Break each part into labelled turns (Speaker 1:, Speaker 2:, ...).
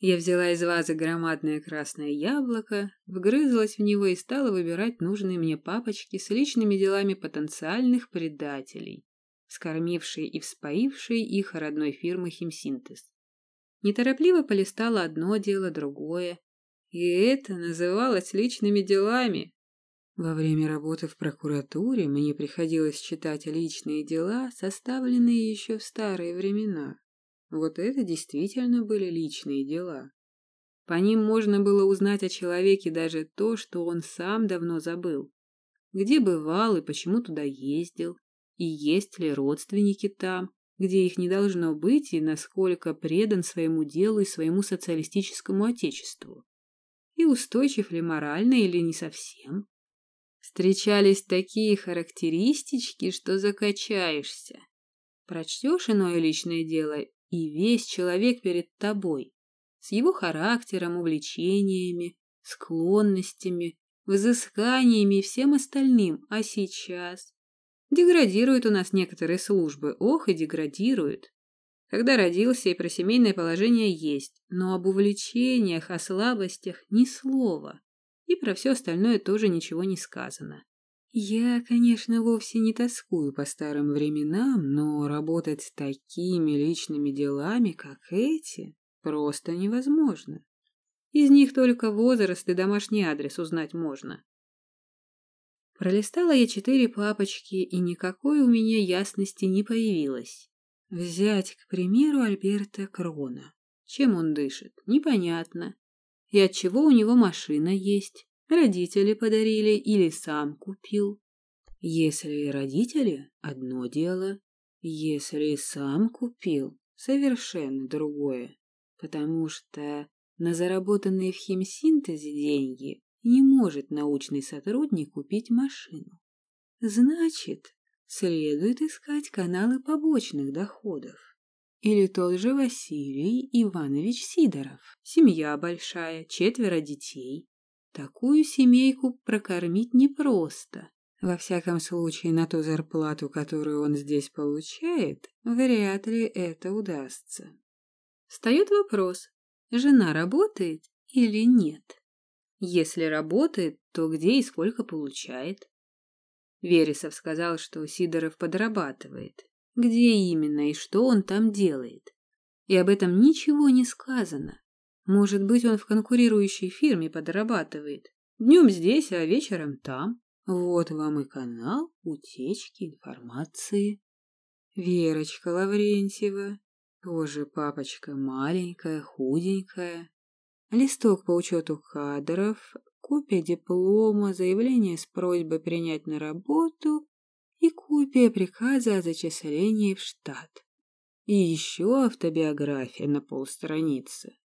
Speaker 1: Я взяла из вазы громадное красное яблоко, вгрызлась в него и стала выбирать нужные мне папочки с личными делами потенциальных предателей, скормившие и вспоившие их родной фирмы «Химсинтез». Неторопливо полистала одно дело, другое. И это называлось личными делами. Во время работы в прокуратуре мне приходилось читать личные дела, составленные еще в старые времена. Вот это действительно были личные дела. По ним можно было узнать о человеке даже то, что он сам давно забыл. Где бывал и почему туда ездил, и есть ли родственники там, где их не должно быть, и насколько предан своему делу и своему социалистическому отечеству. И устойчив ли морально или не совсем. Встречались такие характеристички, что закачаешься. Прочтешь иное личное дело, и весь человек перед тобой, с его характером, увлечениями, склонностями, взысканиями и всем остальным. А сейчас Деградируют у нас некоторые службы, ох и деградируют. Когда родился и про семейное положение есть, но об увлечениях, о слабостях ни слова. И про все остальное тоже ничего не сказано. Я, конечно, вовсе не тоскую по старым временам, но работать с такими личными делами, как эти, просто невозможно. Из них только возраст и домашний адрес узнать можно. Пролистала я четыре папочки, и никакой у меня ясности не появилось. Взять, к примеру, Альберта Крона. Чем он дышит, непонятно. И от чего у него машина есть, родители подарили или сам купил. Если родители — одно дело, если сам купил — совершенно другое, потому что на заработанные в химсинтезе деньги не может научный сотрудник купить машину. Значит, следует искать каналы побочных доходов. Или тот же Василий Иванович Сидоров. Семья большая, четверо детей. Такую семейку прокормить непросто. Во всяком случае, на ту зарплату, которую он здесь получает, вряд ли это удастся. Встает вопрос, жена работает или нет? Если работает, то где и сколько получает? Вересов сказал, что Сидоров подрабатывает. Где именно и что он там делает? И об этом ничего не сказано. Может быть, он в конкурирующей фирме подрабатывает. Днем здесь, а вечером там. Вот вам и канал утечки информации. Верочка Лаврентьева, тоже папочка маленькая, худенькая, листок по учету кадров, копия диплома, заявление с просьбой принять на работу и копия приказа о зачислении в штат. И еще автобиография на полстраницы.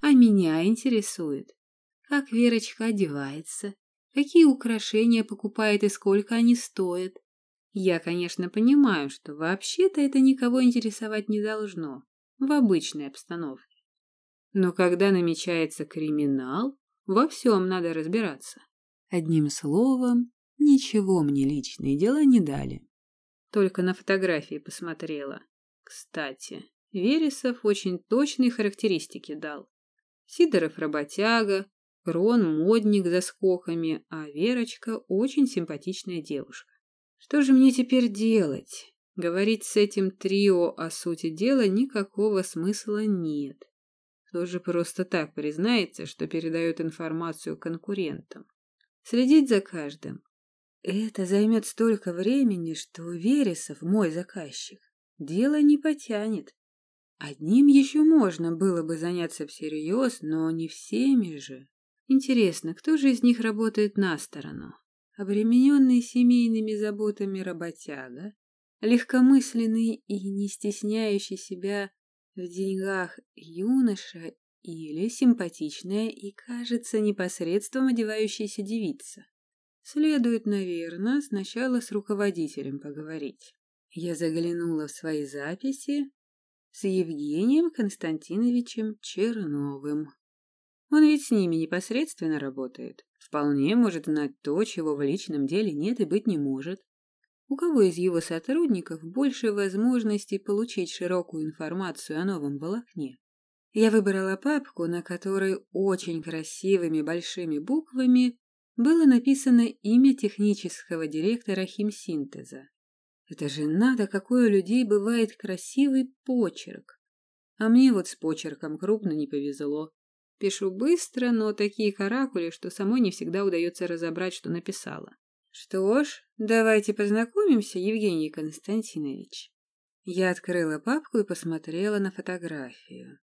Speaker 1: А меня интересует, как Верочка одевается, какие украшения покупает и сколько они стоят. Я, конечно, понимаю, что вообще-то это никого интересовать не должно в обычной обстановке. Но когда намечается криминал, во всем надо разбираться. Одним словом, ничего мне личные дела не дали. Только на фотографии посмотрела. Кстати, Вересов очень точные характеристики дал. Сидоров работяга, Крон модник за скоками, а Верочка очень симпатичная девушка. Что же мне теперь делать? Говорить с этим трио о сути дела никакого смысла нет тоже просто так признается, что передает информацию конкурентам. Следить за каждым. Это займет столько времени, что Вересов, мой заказчик, дело не потянет. Одним еще можно было бы заняться всерьез, но не всеми же. Интересно, кто же из них работает на сторону? Обремененный семейными заботами работяга, легкомысленный и не стесняющий себя в деньгах юноша или симпатичная и, кажется, непосредством одевающаяся девица. Следует, наверное, сначала с руководителем поговорить. Я заглянула в свои записи с Евгением Константиновичем Черновым. Он ведь с ними непосредственно работает. Вполне может знать то, чего в личном деле нет и быть не может. У кого из его сотрудников больше возможностей получить широкую информацию о новом волокне? Я выбрала папку, на которой очень красивыми большими буквами было написано имя технического директора химсинтеза. Это же надо, какой у людей бывает красивый почерк. А мне вот с почерком крупно не повезло. Пишу быстро, но такие каракули, что самой не всегда удается разобрать, что написала. Что ж, давайте познакомимся, Евгений Константинович. Я открыла папку и посмотрела на фотографию.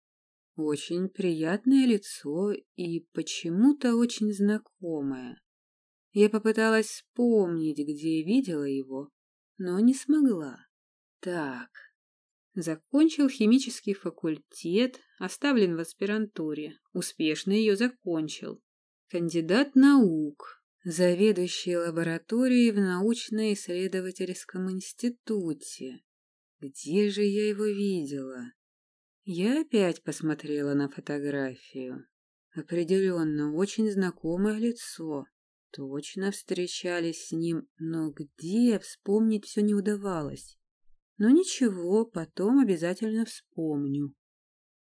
Speaker 1: Очень приятное лицо и почему-то очень знакомое. Я попыталась вспомнить, где видела его, но не смогла. Так, закончил химический факультет, оставлен в аспирантуре, успешно ее закончил. Кандидат наук, заведующий лабораторией в научно-исследовательском институте. Где же я его видела? Я опять посмотрела на фотографию. Определенно, очень знакомое лицо. Точно встречались с ним, но где вспомнить все не удавалось. Но ничего, потом обязательно вспомню.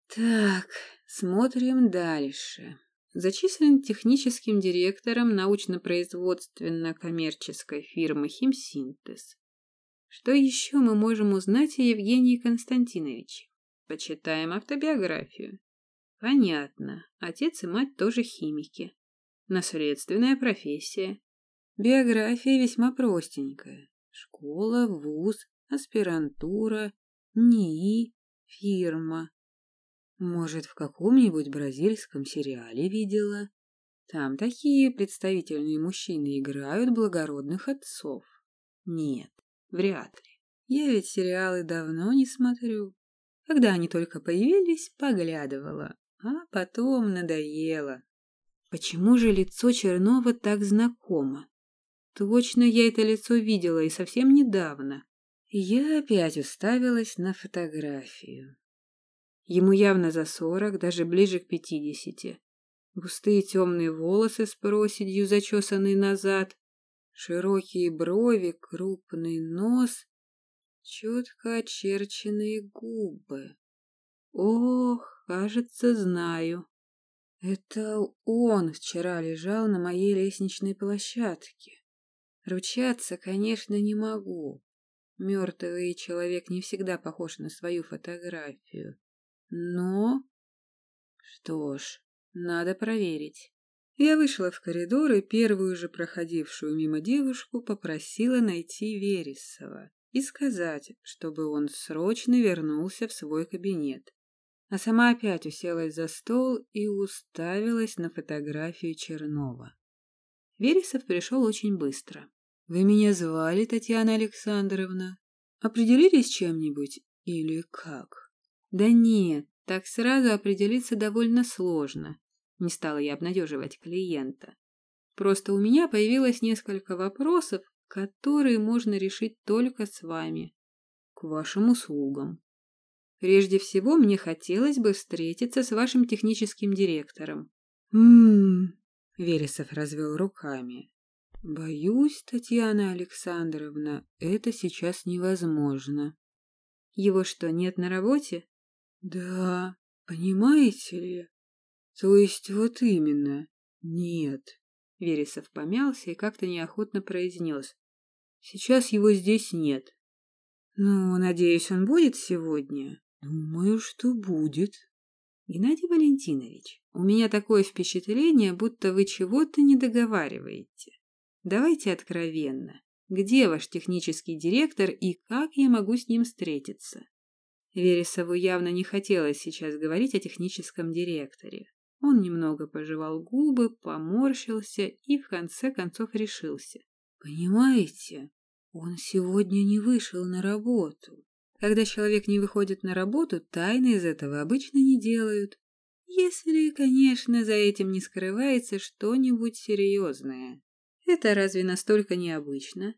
Speaker 1: Так, смотрим дальше. Зачислен техническим директором научно-производственно-коммерческой фирмы «Химсинтез». Что еще мы можем узнать о Евгении Константиновиче? Почитаем автобиографию. Понятно, отец и мать тоже химики. Наследственная профессия. Биография весьма простенькая. Школа, вуз, аспирантура, НИИ, фирма. Может, в каком-нибудь бразильском сериале видела? Там такие представительные мужчины играют благородных отцов. Нет, вряд ли. Я ведь сериалы давно не смотрю. Когда они только появились, поглядывала, а потом надоело. Почему же лицо Чернова так знакомо? Точно я это лицо видела и совсем недавно. Я опять уставилась на фотографию. Ему явно за сорок, даже ближе к пятидесяти. Густые темные волосы с проседью, зачесанные назад, широкие брови, крупный нос, четко очерченные губы. Ох, кажется, знаю. Это он вчера лежал на моей лестничной площадке. Ручаться, конечно, не могу. Мертвый человек не всегда похож на свою фотографию. Но... Что ж, надо проверить. Я вышла в коридор и первую же проходившую мимо девушку попросила найти Вересова и сказать, чтобы он срочно вернулся в свой кабинет а сама опять уселась за стол и уставилась на фотографию Чернова. Вересов пришел очень быстро. «Вы меня звали, Татьяна Александровна? Определились чем-нибудь или как?» «Да нет, так сразу определиться довольно сложно», — не стала я обнадеживать клиента. «Просто у меня появилось несколько вопросов, которые можно решить только с вами. К вашим услугам». Прежде всего, мне хотелось бы встретиться с вашим техническим директором. Мм, Вересов развел руками. Боюсь, Татьяна Александровна, это сейчас невозможно. Его что, нет на работе? Да, понимаете ли? То есть вот именно, нет. Вересов помялся и как-то неохотно произнес. Сейчас его здесь нет. Ну, надеюсь, он будет сегодня. Думаю, что будет. Геннадий Валентинович, у меня такое впечатление, будто вы чего-то не договариваете. Давайте откровенно. Где ваш технический директор и как я могу с ним встретиться? Вересову явно не хотелось сейчас говорить о техническом директоре. Он немного пожевал губы, поморщился и в конце концов решился. Понимаете, он сегодня не вышел на работу. Когда человек не выходит на работу, тайны из этого обычно не делают. Если, конечно, за этим не скрывается что-нибудь серьезное. Это разве настолько необычно?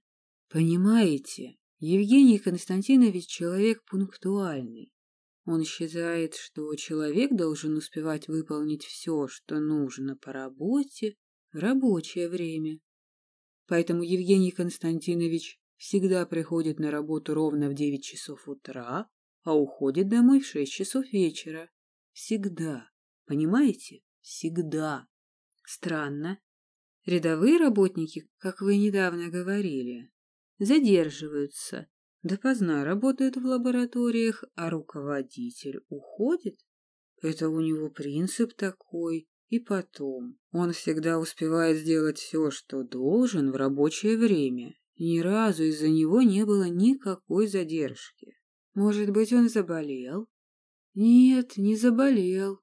Speaker 1: Понимаете, Евгений Константинович человек пунктуальный. Он считает, что человек должен успевать выполнить все, что нужно по работе в рабочее время. Поэтому Евгений Константинович всегда приходит на работу ровно в девять часов утра, а уходит домой в шесть часов вечера. Всегда. Понимаете? Всегда. Странно. Рядовые работники, как вы недавно говорили, задерживаются, допоздна работают в лабораториях, а руководитель уходит. Это у него принцип такой. И потом, он всегда успевает сделать все, что должен в рабочее время. Ни разу из-за него не было никакой задержки. Может быть, он заболел? Нет, не заболел.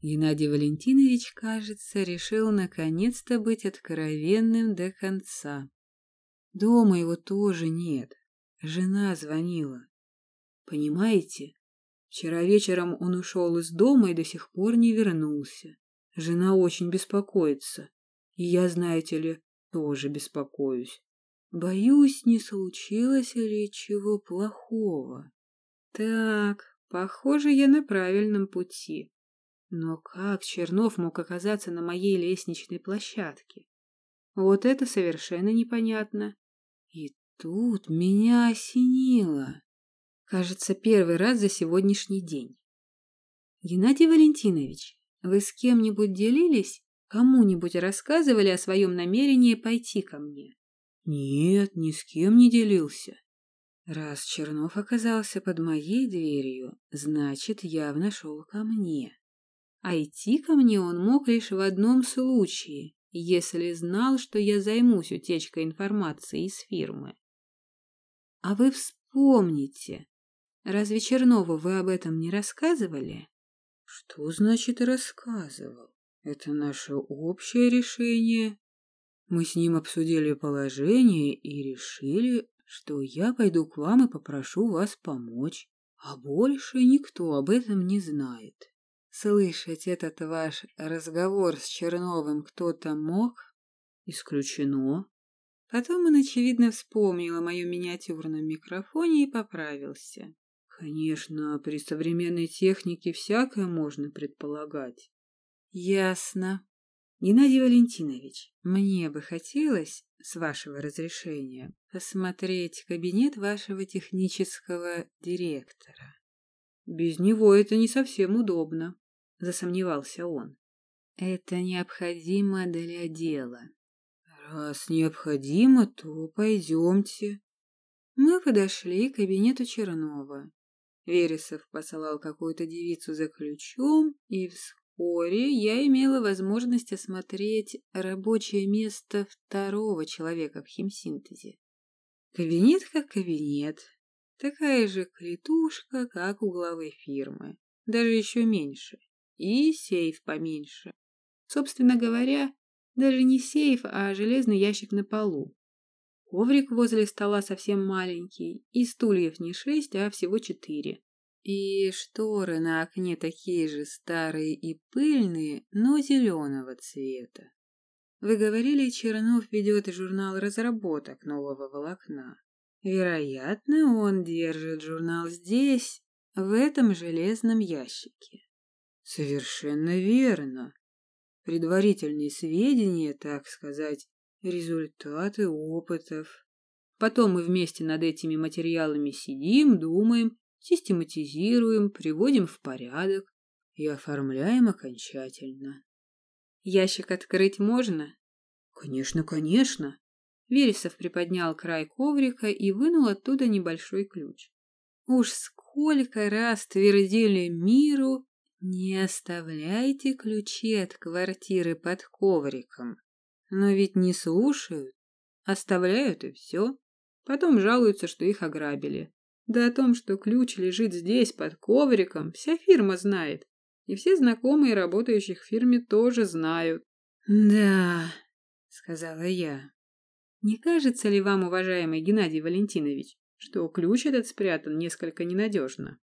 Speaker 1: Геннадий Валентинович, кажется, решил наконец-то быть откровенным до конца. Дома его тоже нет. Жена звонила. Понимаете, вчера вечером он ушел из дома и до сих пор не вернулся. Жена очень беспокоится. И я, знаете ли, тоже беспокоюсь. Боюсь, не случилось ли чего плохого. Так, похоже, я на правильном пути. Но как Чернов мог оказаться на моей лестничной площадке? Вот это совершенно непонятно. И тут меня осенило. Кажется, первый раз за сегодняшний день. Геннадий Валентинович, вы с кем-нибудь делились? Кому-нибудь рассказывали о своем намерении пойти ко мне? Нет, ни с кем не делился. Раз Чернов оказался под моей дверью, значит, явно шел ко мне. А идти ко мне он мог лишь в одном случае, если знал, что я займусь утечкой информации из фирмы. А вы вспомните, разве Чернову вы об этом не рассказывали? Что значит рассказывал? Это наше общее решение. Мы с ним обсудили положение и решили, что я пойду к вам и попрошу вас помочь. А больше никто об этом не знает. Слышать этот ваш разговор с Черновым кто-то мог? Исключено. Потом он, очевидно, вспомнил о моем миниатюрном микрофоне и поправился. Конечно, при современной технике всякое можно предполагать. Ясно. Геннадий Валентинович, мне бы хотелось, с вашего разрешения, посмотреть кабинет вашего технического директора. Без него это не совсем удобно, засомневался он. Это необходимо для дела. Раз необходимо, то пойдемте. Мы подошли к кабинету Чернова. Вересов посылал какую-то девицу за ключом, и вскоре я имела возможность осмотреть рабочее место второго человека в химсинтезе. Кабинет как кабинет, такая же клетушка, как у главы фирмы, даже еще меньше, и сейф поменьше. Собственно говоря, даже не сейф, а железный ящик на полу. Коврик возле стола совсем маленький, и стульев не шесть, а всего четыре. И шторы на окне такие же старые и пыльные, но зеленого цвета. Вы говорили, Чернов ведет журнал разработок нового волокна. Вероятно, он держит журнал здесь, в этом железном ящике. Совершенно верно. Предварительные сведения, так сказать, результаты опытов. Потом мы вместе над этими материалами сидим, думаем, систематизируем, приводим в порядок и оформляем окончательно. Ящик открыть можно? Конечно, конечно. Вересов приподнял край коврика и вынул оттуда небольшой ключ. Уж сколько раз твердили миру, не оставляйте ключи от квартиры под ковриком. Но ведь не слушают. Оставляют и все. Потом жалуются, что их ограбили. Да о том, что ключ лежит здесь, под ковриком, вся фирма знает. И все знакомые работающих в фирме тоже знают. «Да», — сказала я. «Не кажется ли вам, уважаемый Геннадий Валентинович, что ключ этот спрятан несколько ненадежно?»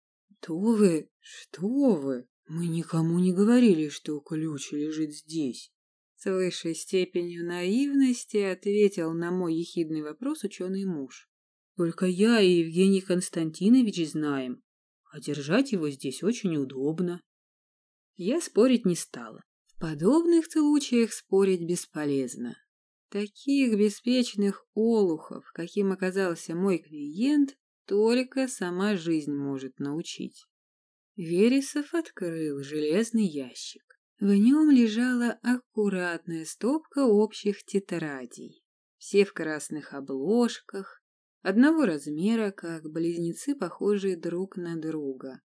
Speaker 1: «Что вы? Что вы? Мы никому не говорили, что ключ лежит здесь». С высшей степенью наивности ответил на мой ехидный вопрос ученый муж. Только я и Евгений Константинович знаем, а держать его здесь очень удобно. Я спорить не стала. В подобных случаях спорить бесполезно. Таких беспечных олухов, каким оказался мой клиент, только сама жизнь может научить. Вересов открыл железный ящик. В нем лежала аккуратная стопка общих тетрадей. Все в красных обложках, одного размера, как близнецы, похожие друг на друга.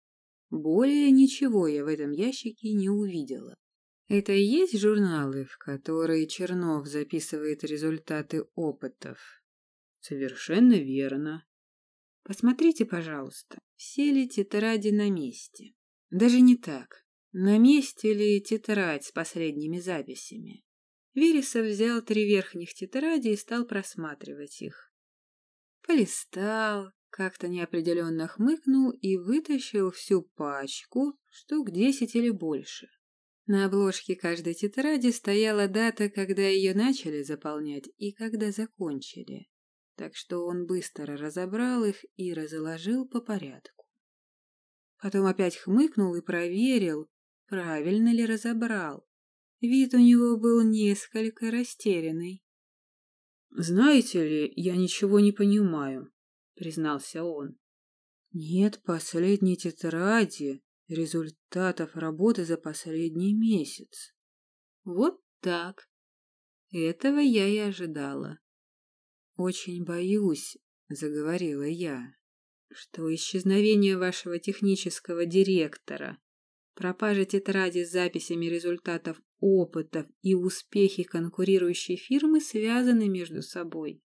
Speaker 1: Более ничего я в этом ящике не увидела. Это и есть журналы, в которые Чернов записывает результаты опытов? Совершенно верно. Посмотрите, пожалуйста, все ли тетради на месте. Даже не так. На месте ли тетрадь с последними записями? Вересов взял три верхних тетради и стал просматривать их. Полистал, как-то неопределенно хмыкнул и вытащил всю пачку, штук десять или больше. На обложке каждой тетради стояла дата, когда ее начали заполнять и когда закончили так что он быстро разобрал их и разложил по порядку. Потом опять хмыкнул и проверил, правильно ли разобрал. Вид у него был несколько растерянный. «Знаете ли, я ничего не понимаю», — признался он. «Нет последней тетради результатов работы за последний месяц». «Вот так. Этого я и ожидала. «Очень боюсь», — заговорила я, — «что исчезновение вашего технического директора, пропажа тетради с записями результатов опытов и успехи конкурирующей фирмы связаны между собой».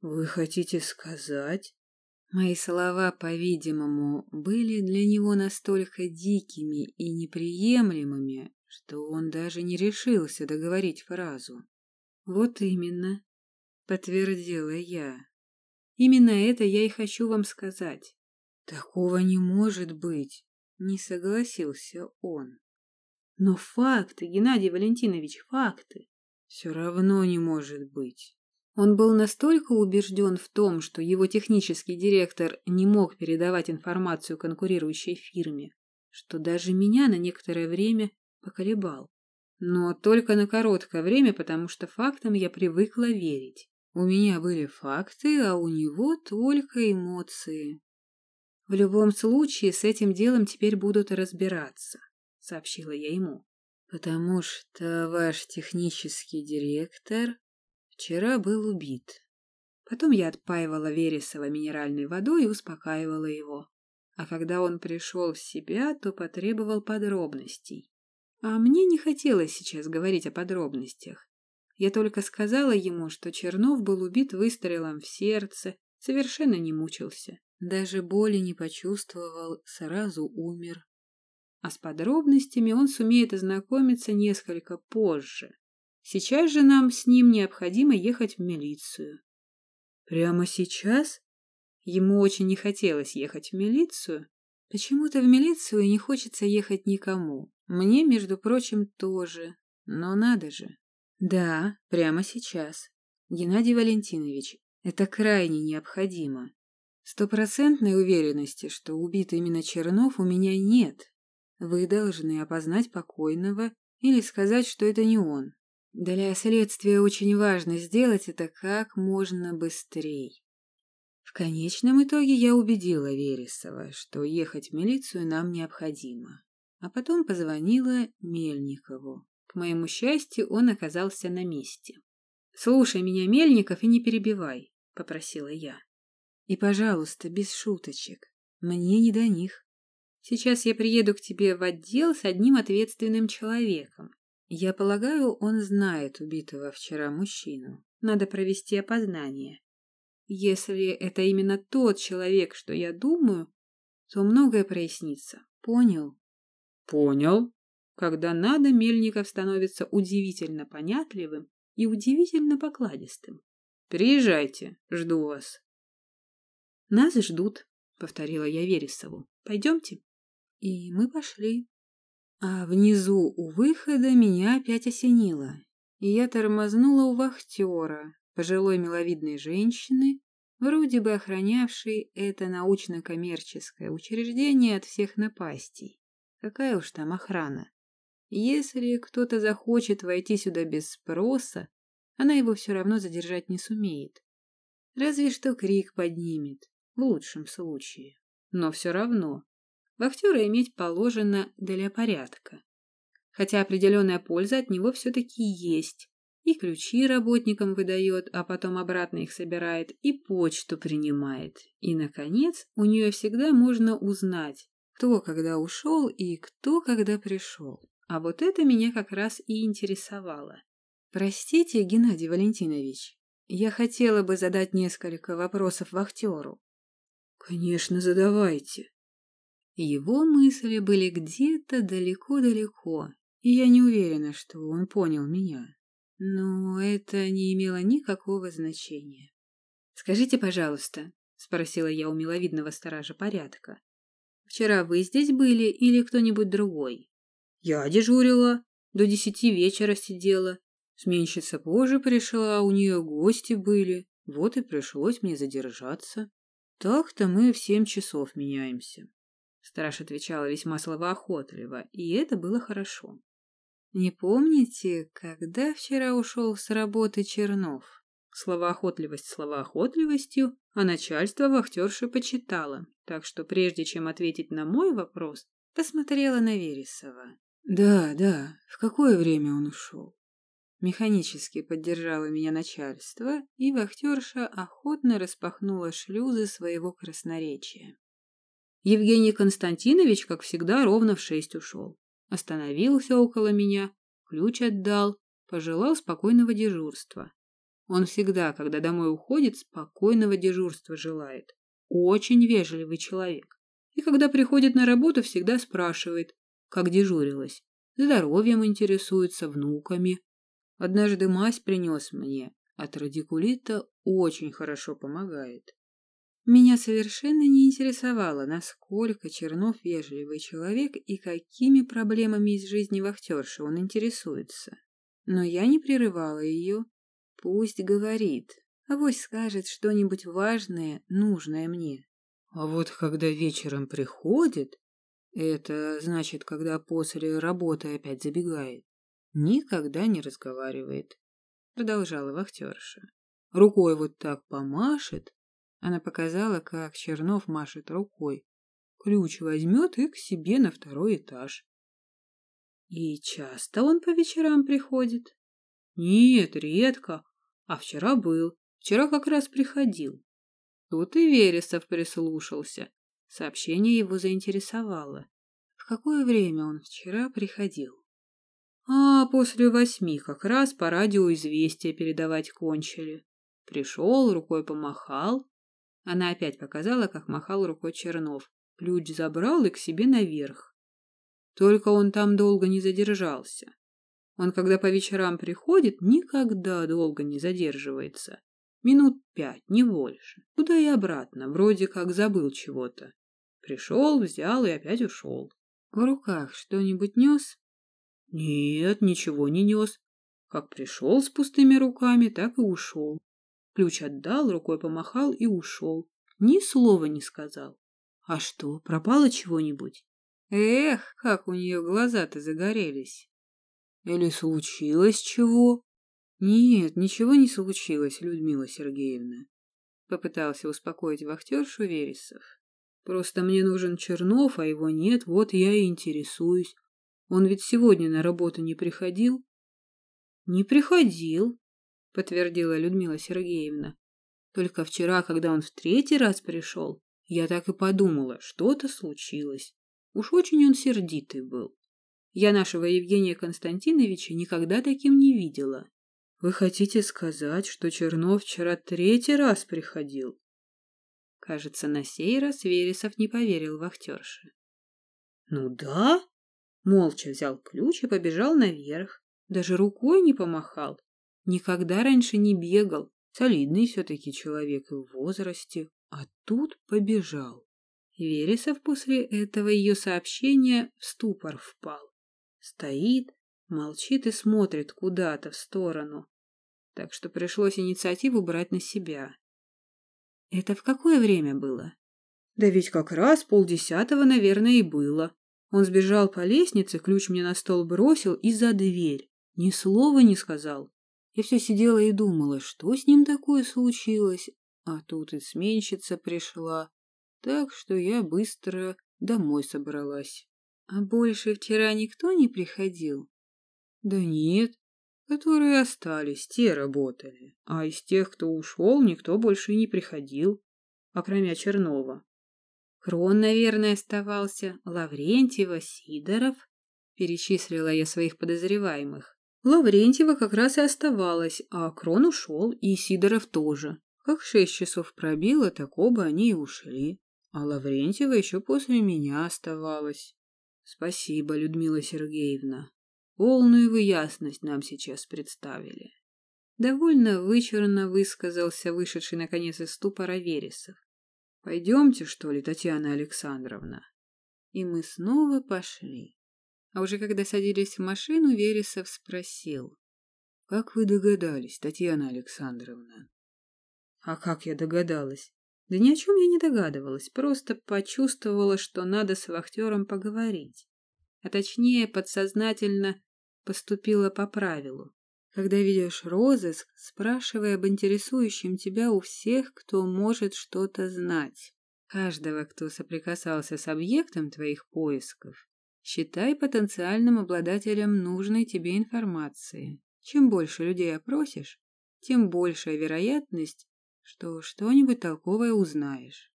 Speaker 1: «Вы хотите сказать?» Мои слова, по-видимому, были для него настолько дикими и неприемлемыми, что он даже не решился договорить фразу. «Вот именно», подтвердила я. Именно это я и хочу вам сказать. Такого не может быть, не согласился он. Но факты, Геннадий Валентинович, факты. Все равно не может быть. Он был настолько убежден в том, что его технический директор не мог передавать информацию конкурирующей фирме, что даже меня на некоторое время поколебал. Но только на короткое время, потому что фактам я привыкла верить. У меня были факты, а у него только эмоции. В любом случае, с этим делом теперь будут разбираться, сообщила я ему. Потому что ваш технический директор вчера был убит. Потом я отпаивала Вересова минеральной водой и успокаивала его. А когда он пришел в себя, то потребовал подробностей. А мне не хотелось сейчас говорить о подробностях. Я только сказала ему, что Чернов был убит выстрелом в сердце, совершенно не мучился. Даже боли не почувствовал, сразу умер. А с подробностями он сумеет ознакомиться несколько позже. Сейчас же нам с ним необходимо ехать в милицию. Прямо сейчас? Ему очень не хотелось ехать в милицию. Почему-то в милицию не хочется ехать никому. Мне, между прочим, тоже. Но надо же. Да, прямо сейчас. Геннадий Валентинович, это крайне необходимо. Стопроцентной уверенности, что убит именно Чернов, у меня нет. Вы должны опознать покойного или сказать, что это не он. Для следствия очень важно сделать это как можно быстрее. В конечном итоге я убедила Вересова, что ехать в милицию нам необходимо. А потом позвонила Мельникову. К моему счастью, он оказался на месте. «Слушай меня, Мельников, и не перебивай», — попросила я. «И, пожалуйста, без шуточек. Мне не до них. Сейчас я приеду к тебе в отдел с одним ответственным человеком. Я полагаю, он знает убитого вчера мужчину. Надо провести опознание. Если это именно тот человек, что я думаю, то многое прояснится. Понял?» «Понял», когда надо, Мельников становится удивительно понятливым и удивительно покладистым. Приезжайте, жду вас. Нас ждут, повторила я Вересову. Пойдемте. И мы пошли. А внизу у выхода меня опять осенило, и я тормознула у вахтера, пожилой миловидной женщины, вроде бы охранявшей это научно-коммерческое учреждение от всех напастей. Какая уж там охрана. Если кто-то захочет войти сюда без спроса, она его все равно задержать не сумеет. Разве что крик поднимет, в лучшем случае. Но все равно. Вахтера иметь положено для порядка. Хотя определенная польза от него все-таки есть. И ключи работникам выдает, а потом обратно их собирает, и почту принимает. И, наконец, у нее всегда можно узнать, кто когда ушел и кто когда пришел. А вот это меня как раз и интересовало. Простите, Геннадий Валентинович, я хотела бы задать несколько вопросов вахтеру. Конечно, задавайте. Его мысли были где-то далеко-далеко, и я не уверена, что он понял меня. Но это не имело никакого значения. «Скажите, пожалуйста», — спросила я у миловидного сторожа порядка, «вчера вы здесь были или кто-нибудь другой?» «Я дежурила, до десяти вечера сидела. Сменщица позже пришла, а у нее гости были, вот и пришлось мне задержаться. Так-то мы в семь часов меняемся». Страж отвечала весьма словоохотливо, и это было хорошо. Не помните, когда вчера ушел с работы Чернов? Словоохотливость словоохотливостью, а начальство вахтерши почитало, так что прежде чем ответить на мой вопрос, посмотрела на Вересова. Да, да, в какое время он ушел? Механически поддержало меня начальство, и вахтерша охотно распахнула шлюзы своего красноречия. Евгений Константинович, как всегда, ровно в шесть ушел. Остановился около меня, ключ отдал, пожелал спокойного дежурства. Он всегда, когда домой уходит, спокойного дежурства желает. Очень вежливый человек. И когда приходит на работу, всегда спрашивает, как дежурилась. Здоровьем интересуется, внуками. Однажды мазь принес мне. От радикулита очень хорошо помогает. Меня совершенно не интересовало, насколько Чернов вежливый человек и какими проблемами из жизни вахтерши он интересуется. Но я не прерывала ее. Пусть говорит, авось скажет что-нибудь важное, нужное мне. А вот когда вечером приходит, это значит, когда после работы опять забегает, никогда не разговаривает, продолжала вахтерша. Рукой вот так помашет, она показала, как Чернов машет рукой. Ключ возьмет и к себе на второй этаж. И часто он по вечерам приходит? Нет, редко. А вчера был. Вчера как раз приходил. Тут и Вересов прислушался. Сообщение его заинтересовало. В какое время он вчера приходил? А после восьми как раз по радио известия передавать кончили. Пришел, рукой помахал, она опять показала, как махал рукой Чернов. Ключ забрал и к себе наверх. Только он там долго не задержался. Он, когда по вечерам приходит, никогда долго не задерживается. Минут пять, не больше. Туда и обратно, вроде как забыл чего-то. Пришел, взял и опять ушел. В руках что-нибудь нес? Нет, ничего не нес. Как пришел с пустыми руками, так и ушел. Ключ отдал, рукой помахал и ушел. Ни слова не сказал. А что, пропало чего-нибудь? Эх, как у нее глаза-то загорелись. Или случилось чего? Нет, ничего не случилось, Людмила Сергеевна. Попытался успокоить вахтершу Вересов. Просто мне нужен Чернов, а его нет, вот я и интересуюсь. Он ведь сегодня на работу не приходил? Не приходил, — подтвердила Людмила Сергеевна. «Только вчера, когда он в третий раз пришел, я так и подумала, что-то случилось. Уж очень он сердитый был. Я нашего Евгения Константиновича никогда таким не видела. Вы хотите сказать, что Чернов вчера третий раз приходил?» Кажется, на сей раз Вересов не поверил вахтерше. «Ну да?» Молча взял ключ и побежал наверх. Даже рукой не помахал, Никогда раньше не бегал. Солидный все-таки человек в возрасте. А тут побежал. Вересов после этого ее сообщения в ступор впал. Стоит, молчит и смотрит куда-то в сторону. Так что пришлось инициативу брать на себя. Это в какое время было? Да ведь как раз полдесятого, наверное, и было. Он сбежал по лестнице, ключ мне на стол бросил и за дверь. Ни слова не сказал. Я все сидела и думала, что с ним такое случилось, а тут и сменщица пришла, так что я быстро
Speaker 2: Домой собралась.
Speaker 1: А больше вчера никто не приходил?
Speaker 2: Да нет, которые остались, те работали. А из тех, кто ушел, никто больше не приходил, окромя Чернова.
Speaker 1: Крон, наверное, оставался, Лаврентьева, Сидоров. Перечислила я своих подозреваемых.
Speaker 2: Лаврентьева как раз и оставалась, а Крон ушел, и Сидоров тоже. Как шесть часов пробило, так оба они и ушли. А Лаврентьева еще после меня оставалась. Спасибо, Людмила Сергеевна. Полную вы ясность нам сейчас представили.
Speaker 1: Довольно вычурно высказался вышедший наконец из ступора Вересов.
Speaker 2: Пойдемте, что ли, Татьяна Александровна?
Speaker 1: И мы снова пошли. А уже когда садились в машину, Вересов спросил.
Speaker 2: — Как вы догадались, Татьяна Александровна?
Speaker 1: — А как я догадалась? Да ни о чем я не догадывалась, просто почувствовала, что надо с вахтером поговорить. А точнее, подсознательно поступила по правилу. Когда ведешь розыск, спрашивай об интересующем тебя у всех, кто может что-то знать. Каждого, кто соприкасался с объектом твоих поисков, считай потенциальным обладателем нужной тебе информации. Чем больше людей опросишь, тем большая вероятность, что что-нибудь толковое узнаешь.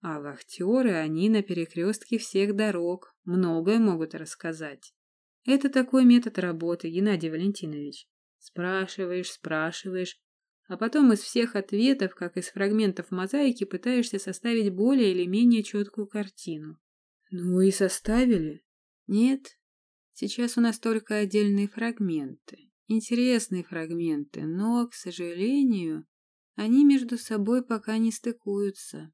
Speaker 1: А вахтеры, они на перекрестке всех дорог, многое могут рассказать. Это такой метод работы, Геннадий Валентинович. Спрашиваешь, спрашиваешь, а потом из всех ответов, как из фрагментов мозаики, пытаешься составить более или менее четкую картину.
Speaker 2: Ну и составили?
Speaker 1: Нет. Сейчас у нас только отдельные фрагменты. Интересные фрагменты, но, к сожалению, они между собой пока не стыкуются.